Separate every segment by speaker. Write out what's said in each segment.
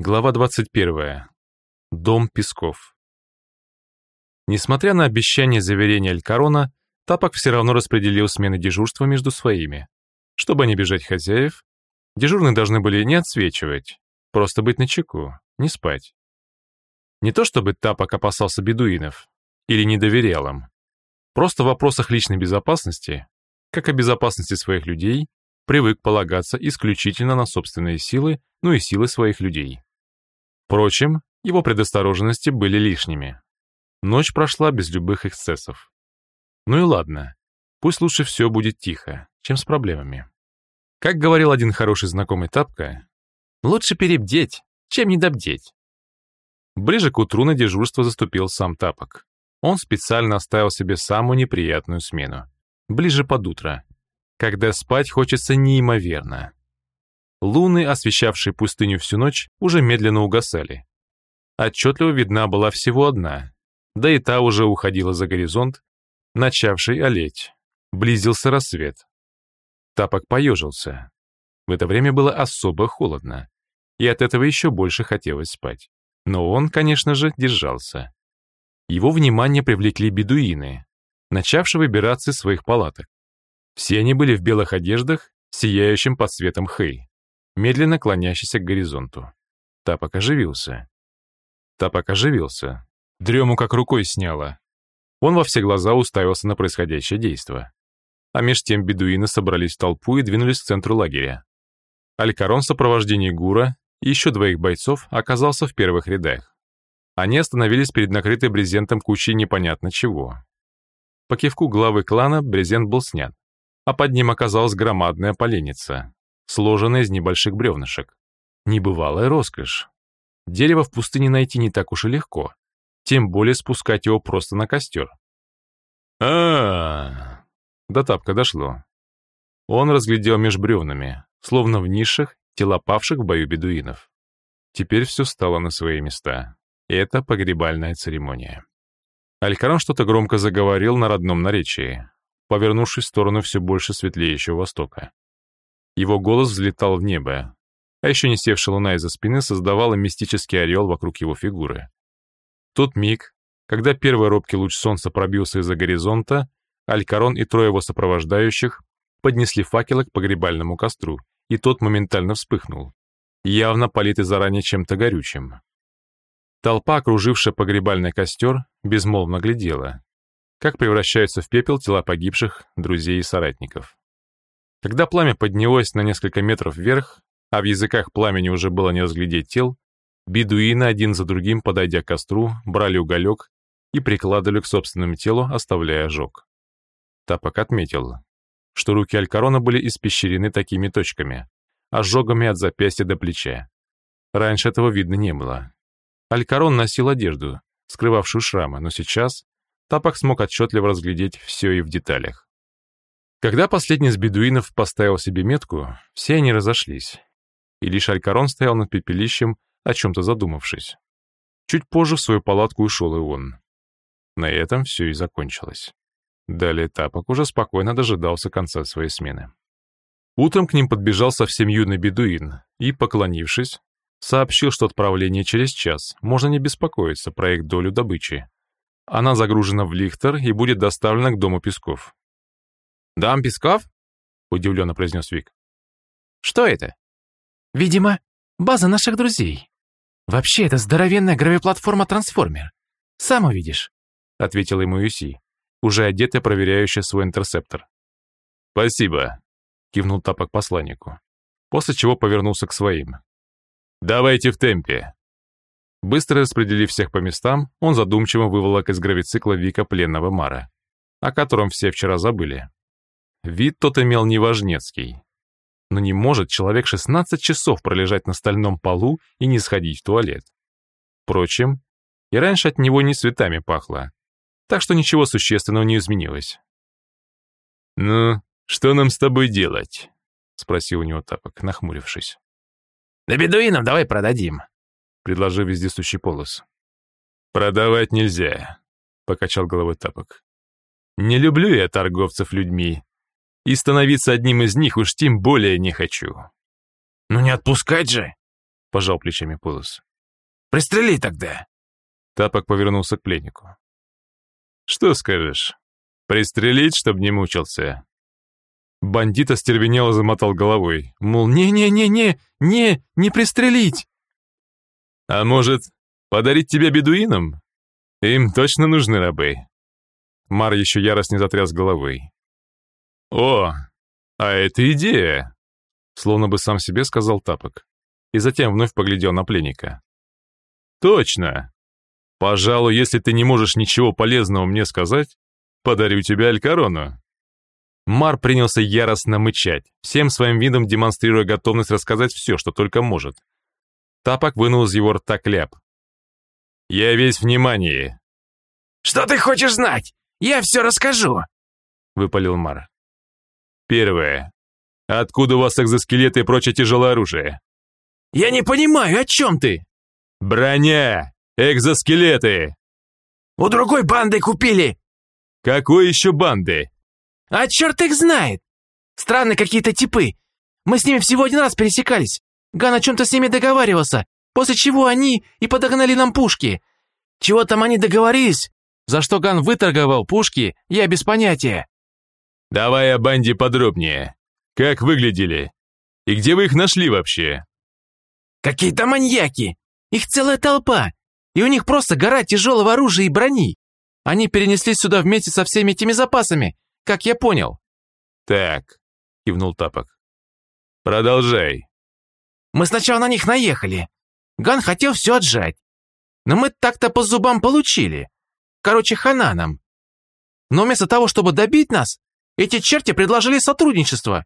Speaker 1: Глава 21. Дом Песков. Несмотря на обещание заверения Алькарона, Тапок все равно распределил смены дежурства между своими. Чтобы не бежать хозяев, дежурные должны были не отсвечивать, просто быть начеку, не спать. Не то чтобы Тапок опасался бедуинов или не доверял им, просто в вопросах личной безопасности, как о безопасности своих людей, привык полагаться исключительно на собственные силы, ну и силы своих людей. Впрочем, его предосторожности были лишними. Ночь прошла без любых эксцессов. Ну и ладно, пусть лучше все будет тихо, чем с проблемами. Как говорил один хороший знакомый Тапка, лучше перебдеть, чем недобдеть. Ближе к утру на дежурство заступил сам Тапок. Он специально оставил себе самую неприятную смену. Ближе под утро, когда спать хочется неимоверно. Луны, освещавшие пустыню всю ночь, уже медленно угасали. Отчетливо видна была всего одна, да и та уже уходила за горизонт, начавший олеть. Близился рассвет. Тапок поежился. В это время было особо холодно, и от этого еще больше хотелось спать. Но он, конечно же, держался. Его внимание привлекли бедуины, начавшие выбираться из своих палаток. Все они были в белых одеждах, сияющим под светом хэй медленно клонящийся к горизонту. Тапок оживился. Тапок оживился. Дрему как рукой сняло. Он во все глаза уставился на происходящее действо. А меж тем бедуины собрались в толпу и двинулись к центру лагеря. Алькарон в сопровождении Гура и еще двоих бойцов оказался в первых рядах. Они остановились перед накрытой брезентом кучей непонятно чего. По кивку главы клана брезент был снят, а под ним оказалась громадная поленница, сложенная из небольших бревнышек. Небывалая роскошь. Дерево в пустыне найти не так уж и легко, тем более спускать его просто на костер. а, До тапка дошло. Он разглядел меж бревнами, словно в нишах тела павших в бою бедуинов. Теперь все стало на свои места. Это погребальная церемония. Алькарон что-то громко заговорил на родном наречии, повернувшись в сторону все больше светлеющего востока. Его голос взлетал в небо, а еще не севшая луна из-за спины создавала мистический орел вокруг его фигуры. тот миг, когда первый робкий луч солнца пробился из-за горизонта, Алькарон и трое его сопровождающих поднесли факелы к погребальному костру, и тот моментально вспыхнул, явно политый заранее чем-то горючим. Толпа, окружившая погребальный костер, безмолвно глядела, как превращаются в пепел тела погибших друзей и соратников. Когда пламя поднялось на несколько метров вверх, а в языках пламени уже было не разглядеть тел, бедуины один за другим, подойдя к костру, брали уголек и прикладывали к собственному телу, оставляя ожог. Тапок отметил, что руки Алькарона были испещрены такими точками, ожогами от запястья до плеча. Раньше этого видно не было. Алькарон носил одежду, скрывавшую шрамы, но сейчас Тапок смог отчетливо разглядеть все и в деталях. Когда последний из бедуинов поставил себе метку, все они разошлись, и лишь Алькарон стоял над пепелищем, о чем-то задумавшись. Чуть позже в свою палатку ушел и он. На этом все и закончилось. Далее Тапок уже спокойно дожидался конца своей смены. Утром к ним подбежал совсем юный бедуин и, поклонившись, сообщил, что отправление через час, можно не беспокоиться про их долю добычи. Она загружена в лихтер и будет доставлена к дому Песков.
Speaker 2: «Дом Песков?» — удивленно произнес Вик. «Что это?» «Видимо, база наших друзей. Вообще, это здоровенная гравиплатформа-трансформер. Сам увидишь», — ответил ему Юси, уже одетый, проверяющий свой интерсептор.
Speaker 1: «Спасибо», — кивнул Тапок посланнику, после чего повернулся к своим. «Давайте в темпе». Быстро распределив всех по местам, он задумчиво выволок из гравицикла Вика пленного Мара, о котором все вчера забыли. Вид тот имел неважнецкий. Но не может человек 16 часов пролежать на стальном полу и не сходить в туалет. Впрочем, и раньше от него не цветами пахло, так что ничего существенного не изменилось. «Ну, что нам с тобой делать?» — спросил у него Тапок, нахмурившись.
Speaker 2: «Да бедуинам давай продадим», —
Speaker 1: предложил вездесущий полос. «Продавать нельзя», — покачал головой Тапок. «Не люблю я торговцев людьми, и становиться одним из них уж тем более не хочу.
Speaker 2: «Ну не отпускать же!»
Speaker 1: пожал плечами Полос.
Speaker 2: «Пристрели тогда!»
Speaker 1: Тапок повернулся к пленнику. «Что скажешь? Пристрелить, чтобы не мучился?» Бандит остервенело замотал головой, мол, «Не-не-не-не, не, не пристрелить!» «А может, подарить тебе бедуинам? Им точно нужны рабы». Мар еще яростно затряс головой. «О, а это идея!» Словно бы сам себе сказал Тапок. И затем вновь поглядел на пленника. «Точно! Пожалуй, если ты не можешь ничего полезного мне сказать, подарю тебе Алькарону». Мар принялся яростно мычать, всем своим видом демонстрируя готовность рассказать все, что только может. Тапок вынул из его рта кляп. «Я весь внимание».
Speaker 2: «Что ты хочешь знать? Я все расскажу», — выпалил Мар.
Speaker 1: «Первое. Откуда у вас экзоскелеты и прочее тяжелое оружие?»
Speaker 2: «Я не понимаю, о чем ты?»
Speaker 1: «Броня! Экзоскелеты!»
Speaker 2: «У другой банды купили!»
Speaker 1: «Какой еще банды?»
Speaker 2: «А черт их знает! Странные какие-то типы. Мы с ними всего один раз пересекались. Ган о чем-то с ними договаривался, после чего они и подогнали нам пушки. Чего там они договорились? За что Ган выторговал пушки, я без понятия».
Speaker 1: «Давай о банде подробнее. Как выглядели? И где вы их нашли вообще?»
Speaker 2: «Какие-то маньяки! Их целая толпа! И у них просто гора тяжелого оружия и брони! Они перенеслись сюда вместе со всеми этими запасами, как я понял».
Speaker 1: «Так», — кивнул Тапок. «Продолжай».
Speaker 2: «Мы сначала на них наехали. Ган хотел все отжать. Но мы так-то по зубам получили. Короче, хана нам. Но вместо того, чтобы добить нас, эти черти предложили сотрудничество.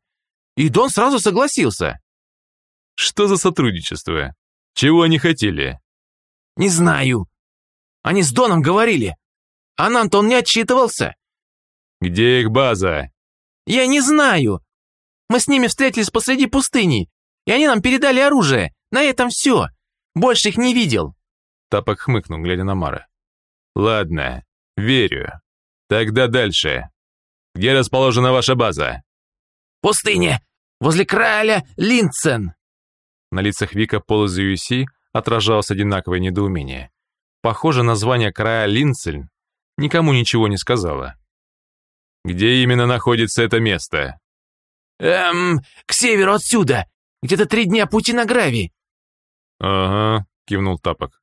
Speaker 2: И Дон сразу согласился.
Speaker 1: Что за сотрудничество? Чего они хотели?
Speaker 2: Не знаю. Они с Доном говорили. А нам-то он не отчитывался.
Speaker 1: Где их база?
Speaker 2: Я не знаю. Мы с ними встретились посреди пустыни, и они нам передали оружие. На этом все. Больше их не видел.
Speaker 1: Тапок хмыкнул, глядя на Мара. Ладно, верю. Тогда дальше. Где расположена ваша база?
Speaker 2: Пустыня, возле краля Линдсен.
Speaker 1: На лицах Вика Пол из UC отражалось одинаковое недоумение. Похоже, название края Линцельн никому ничего не сказала. «Где именно находится это место?»
Speaker 2: «Эм, к северу отсюда. Где-то три дня пути на Грави».
Speaker 1: «Ага», — кивнул Тапок.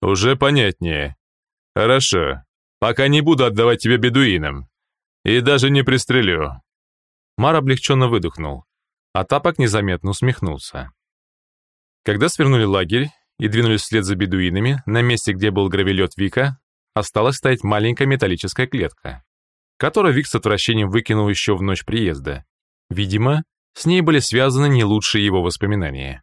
Speaker 1: «Уже понятнее. Хорошо. Пока не буду отдавать тебе бедуинам. И даже не пристрелю». Мар облегченно выдохнул, а Тапок незаметно усмехнулся. Когда свернули лагерь и двинулись вслед за бедуинами, на месте, где был гравелет Вика, осталась стоять маленькая металлическая клетка, которую Вик с отвращением выкинул еще в ночь приезда. Видимо, с ней были связаны не лучшие его воспоминания.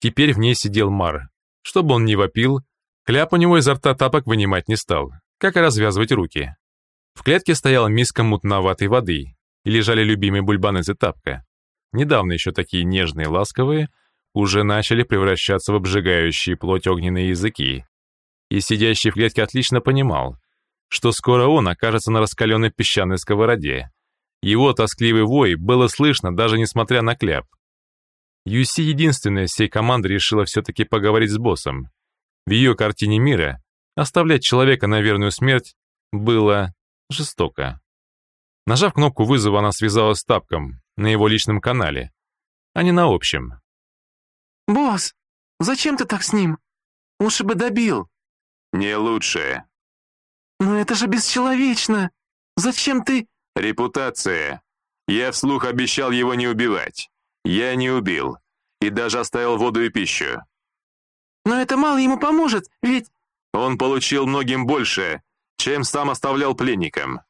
Speaker 1: Теперь в ней сидел Мар. Чтобы он не вопил, кляп у него изо рта тапок вынимать не стал, как и развязывать руки. В клетке стояла миска мутноватой воды, и лежали любимые бульбаны из тапка. Недавно еще такие нежные, ласковые, уже начали превращаться в обжигающие плоть огненные языки. И сидящий в клетке отлично понимал, что скоро он окажется на раскаленной песчаной сковороде. Его тоскливый вой было слышно, даже несмотря на кляп. Юси единственная всей команды решила все-таки поговорить с боссом. В ее картине мира оставлять человека на верную смерть было жестоко. Нажав кнопку вызова, она связалась с Тапком на его личном канале, а не на общем.
Speaker 3: «Босс, зачем ты так с ним? Лучше бы добил».
Speaker 1: «Не лучше».
Speaker 3: «Но это же бесчеловечно. Зачем ты...»
Speaker 1: «Репутация. Я вслух обещал его не убивать. Я не убил. И даже оставил воду и пищу».
Speaker 3: «Но это мало ему поможет, ведь...»
Speaker 1: «Он получил многим больше, чем сам оставлял пленникам».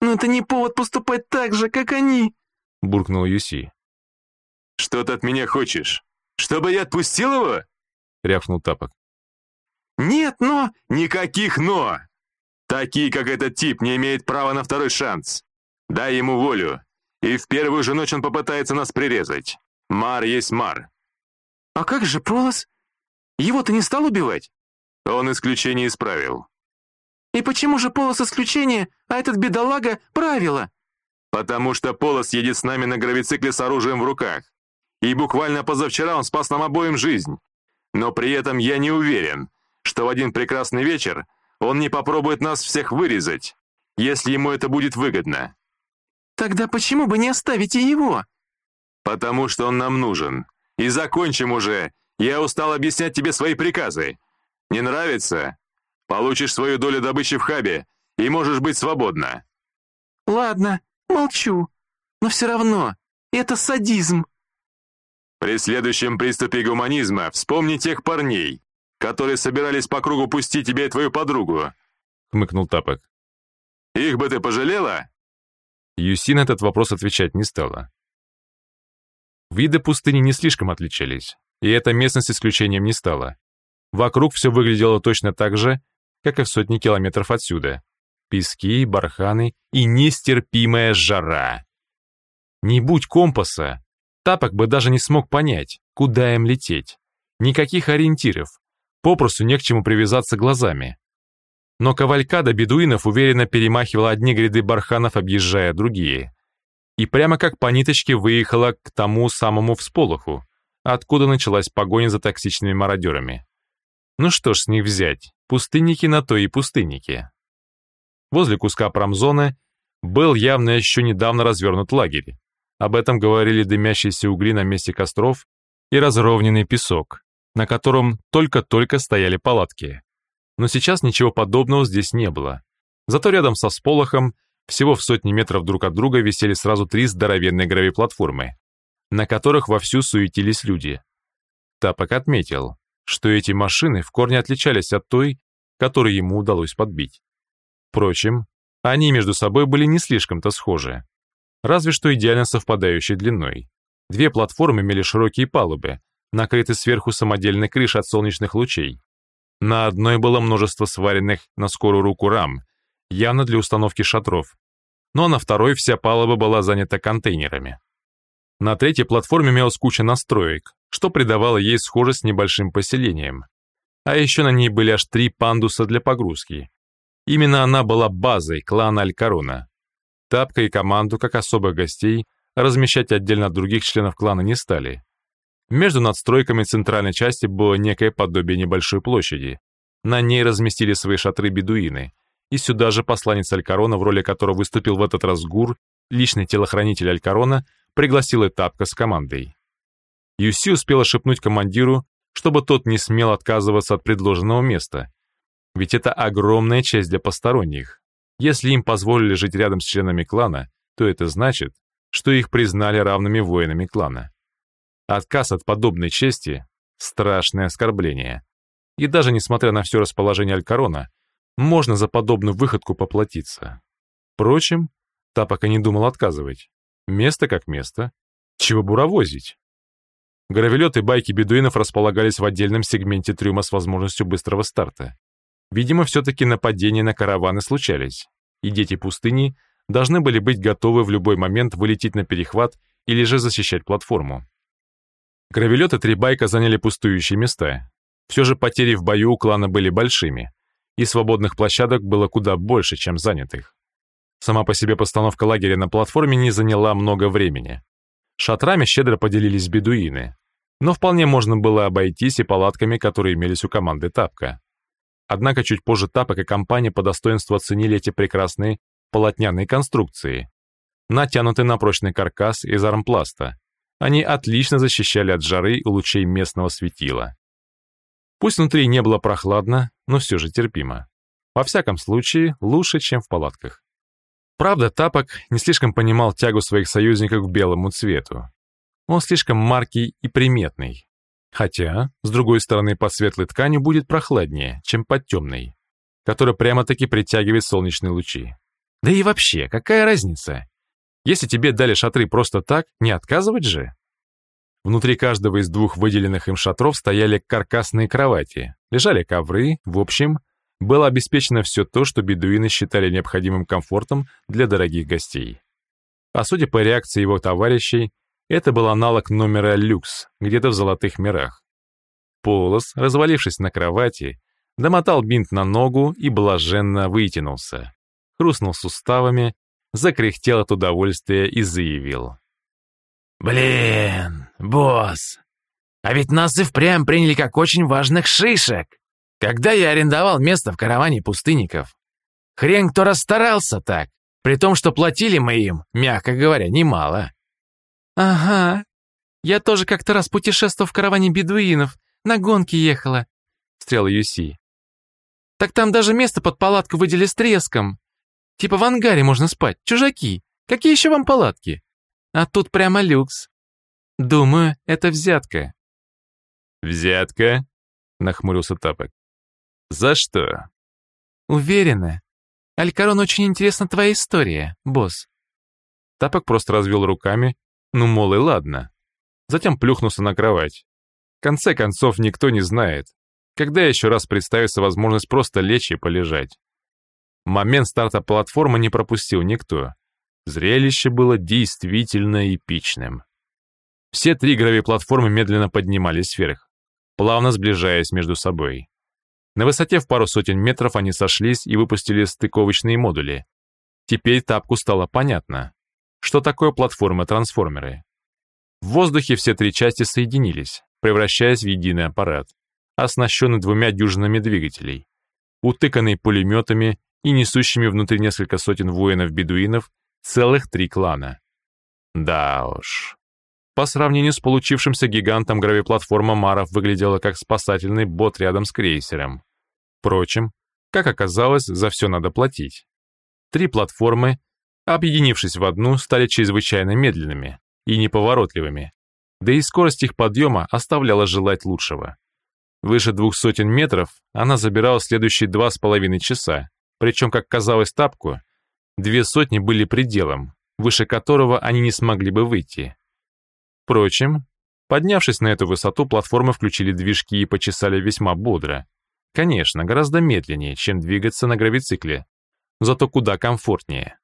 Speaker 3: «Но это не повод поступать так же, как они», —
Speaker 1: буркнул Юси. «Что ты от меня хочешь? Чтобы я отпустил его?» — рявкнул Тапок.
Speaker 3: «Нет, но...»
Speaker 1: «Никаких «но». Такие, как этот тип, не имеют права на второй шанс. Дай ему волю, и в первую же ночь он попытается нас прирезать. Мар есть Мар».
Speaker 3: «А как же Полос? Его ты не стал убивать?»
Speaker 1: Он исключение исправил.
Speaker 3: «И почему же Полос исключение, а этот бедолага — правило?»
Speaker 1: «Потому что Полос едет с нами на гравицикле с оружием в руках. И буквально позавчера он спас нам обоим жизнь.
Speaker 4: Но при этом я не уверен, что в один прекрасный вечер он не попробует нас всех вырезать, если ему это будет выгодно.
Speaker 3: Тогда почему бы не оставить и его?
Speaker 4: Потому что он нам нужен. И закончим уже. Я устал объяснять тебе свои приказы. Не нравится? Получишь свою долю добычи в хабе и можешь быть свободна.
Speaker 3: Ладно, молчу. Но все равно, это садизм.
Speaker 4: При следующем приступе гуманизма вспомни тех парней, которые собирались по кругу пустить тебе и твою подругу.
Speaker 1: Хмыкнул Тапок.
Speaker 4: Их бы ты пожалела?
Speaker 1: Юси на этот вопрос отвечать не стала. Виды пустыни не слишком отличались, и эта местность исключением не стала. Вокруг все выглядело точно так же, как и в сотни километров отсюда. Пески, барханы и нестерпимая жара. Не будь компаса, Тапок бы даже не смог понять, куда им лететь. Никаких ориентиров, попросту не к чему привязаться глазами. Но кавалькада бедуинов уверенно перемахивала одни гряды барханов, объезжая другие. И прямо как по ниточке выехала к тому самому всполоху, откуда началась погоня за токсичными мародерами. Ну что ж с них взять, пустынники на то и пустынники. Возле куска промзоны был явно еще недавно развернут лагерь. Об этом говорили дымящиеся угли на месте костров и разровненный песок, на котором только-только стояли палатки. Но сейчас ничего подобного здесь не было. Зато рядом со сполохом, всего в сотни метров друг от друга, висели сразу три здоровенные гравиплатформы, на которых вовсю суетились люди. Тапок отметил, что эти машины в корне отличались от той, которую ему удалось подбить. Впрочем, они между собой были не слишком-то схожи, разве что идеально совпадающей длиной. Две платформы имели широкие палубы, накрыты сверху самодельной крышей от солнечных лучей. На одной было множество сваренных на скорую руку рам, явно для установки шатров, но на второй вся палуба была занята контейнерами. На третьей платформе имелась куча настроек, что придавало ей схожесть с небольшим поселением. А еще на ней были аж три пандуса для погрузки. Именно она была базой клана Алькарона. Тапка и команду, как особых гостей, размещать отдельно от других членов клана не стали. Между надстройками центральной части было некое подобие небольшой площади. На ней разместили свои шатры бедуины, и сюда же посланец Алькарона, в роли которого выступил в этот раз Гур, личный телохранитель Алькарона, пригласил Этапка с командой. Юси успела шепнуть командиру, чтобы тот не смел отказываться от предложенного места. Ведь это огромная честь для посторонних. Если им позволили жить рядом с членами клана, то это значит, что их признали равными воинами клана. Отказ от подобной чести – страшное оскорбление. И даже несмотря на все расположение Алькарона, можно за подобную выходку поплатиться. Впрочем, та пока не думал отказывать. Место как место. Чего буровозить? Гравелет и байки бедуинов располагались в отдельном сегменте трюма с возможностью быстрого старта. Видимо, все-таки нападения на караваны случались, и дети пустыни должны были быть готовы в любой момент вылететь на перехват или же защищать платформу. Гравелет и три байка заняли пустующие места. Все же потери в бою у клана были большими, и свободных площадок было куда больше, чем занятых. Сама по себе постановка лагеря на платформе не заняла много времени. Шатрами щедро поделились бедуины, но вполне можно было обойтись и палатками, которые имелись у команды Тапка. Однако чуть позже Тапок и компания по достоинству оценили эти прекрасные полотняные конструкции, натянутые на прочный каркас из армпласта. Они отлично защищали от жары и лучей местного светила. Пусть внутри не было прохладно, но все же терпимо. Во всяком случае, лучше, чем в палатках. Правда, Тапок не слишком понимал тягу своих союзников к белому цвету. Он слишком маркий и приметный. Хотя, с другой стороны, под светлой тканью будет прохладнее, чем под темной, которая прямо-таки притягивает солнечные лучи. Да и вообще, какая разница? Если тебе дали шатры просто так, не отказывать же? Внутри каждого из двух выделенных им шатров стояли каркасные кровати, лежали ковры, в общем, было обеспечено все то, что бедуины считали необходимым комфортом для дорогих гостей. А судя по реакции его товарищей, это был аналог номера люкс, где-то в золотых мирах. Полос, развалившись на кровати, домотал бинт на ногу и блаженно вытянулся. Хрустнул суставами, закряхтел от удовольствия и заявил.
Speaker 2: «Блин, босс, А ведь нас и впрямь приняли как очень важных шишек. Когда я арендовал место в караване пустынников, хрен кто расстарался так, при том, что платили мы им, мягко говоря, немало.
Speaker 3: Ага. Я тоже как-то раз путешествовал в караване бедуинов, на гонке ехала, встряла Юси. Так там даже место под палатку выделили с треском. Типа в ангаре можно спать, чужаки. Какие еще вам палатки? А тут прямо люкс. Думаю, это взятка.
Speaker 1: «Взятка?» — нахмурился Тапок. «За что?»
Speaker 3: Уверена. Алькарон, очень интересна твоя история, босс.
Speaker 1: Тапок просто развел руками, ну, мол, и ладно. Затем плюхнулся на кровать. В конце концов, никто не знает, когда еще раз представится возможность просто лечь и полежать. Момент старта платформы не пропустил никто. Зрелище было действительно эпичным. Все три гравиплатформы медленно поднимались вверх, плавно сближаясь между собой. На высоте в пару сотен метров они сошлись и выпустили стыковочные модули. Теперь тапку стало понятно, что такое платформы-трансформеры. В воздухе все три части соединились, превращаясь в единый аппарат, оснащенный двумя дюжинами двигателей, утыканный пулеметами и несущими внутри несколько сотен воинов-бедуинов целых три клана. Да уж. По сравнению с получившимся гигантом гравиплатформа Маров выглядела как спасательный бот рядом с крейсером. Впрочем, как оказалось, за все надо платить. Три платформы, объединившись в одну, стали чрезвычайно медленными и неповоротливыми, да и скорость их подъема оставляла желать лучшего. Выше двух сотен метров она забирала следующие два с половиной часа, причем, как казалось тапку, две сотни были пределом, выше которого они не смогли бы выйти. Впрочем, поднявшись на эту высоту, платформы включили движки и почесали весьма бодро, Конечно, гораздо медленнее, чем двигаться на гравицикле, зато куда комфортнее.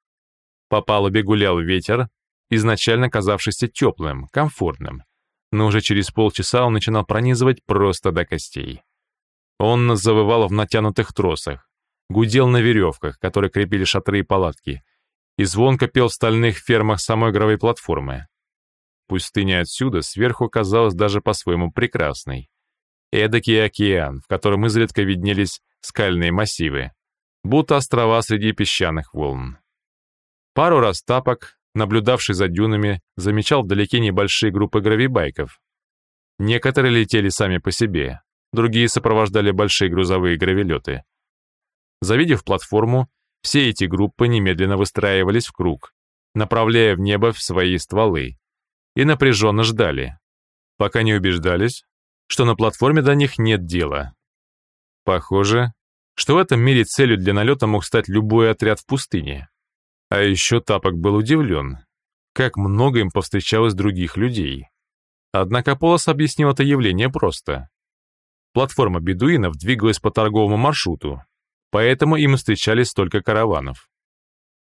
Speaker 1: По палубе гулял ветер, изначально казавшийся теплым, комфортным, но уже через полчаса он начинал пронизывать просто до костей. Он завывал в натянутых тросах, гудел на веревках, которые крепили шатры и палатки, и звонко пел в стальных фермах самой игровой платформы. Пустыня отсюда сверху казалась даже по-своему прекрасной. Эдакий океан, в котором изредка виднелись скальные массивы, будто острова среди песчаных волн. Пару раз тапок, наблюдавший за дюнами, замечал вдалеке небольшие группы гравибайков. Некоторые летели сами по себе, другие сопровождали большие грузовые гравилеты. Завидев платформу, все эти группы немедленно выстраивались в круг, направляя в небо свои стволы, и напряженно ждали, пока не убеждались, что на платформе до них нет дела. Похоже, что в этом мире целью для налета мог стать любой отряд в пустыне. А еще Тапок был удивлен, как много им повстречалось других людей. Однако Полос объяснил это явление просто. Платформа бедуинов двигалась по торговому маршруту, поэтому им встречались столько караванов.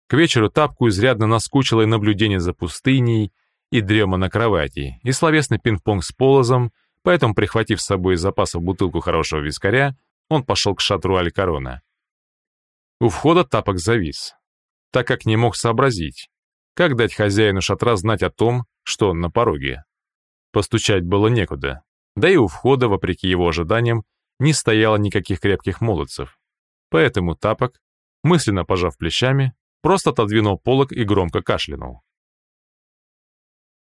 Speaker 1: К вечеру Тапку изрядно наскучило и наблюдение за пустыней, и дрема на кровати, и словесный пинг-понг с Полозом, Поэтому, прихватив с собой из запасов бутылку хорошего вискаря, он пошел к шатру Алькарона. У входа тапок завис, так как не мог сообразить, как дать хозяину шатра знать о том, что он на пороге. Постучать было некуда, да и у входа, вопреки его ожиданиям, не стояло никаких крепких молодцев. Поэтому тапок, мысленно пожав плечами, просто отодвинул полок и громко кашлянул.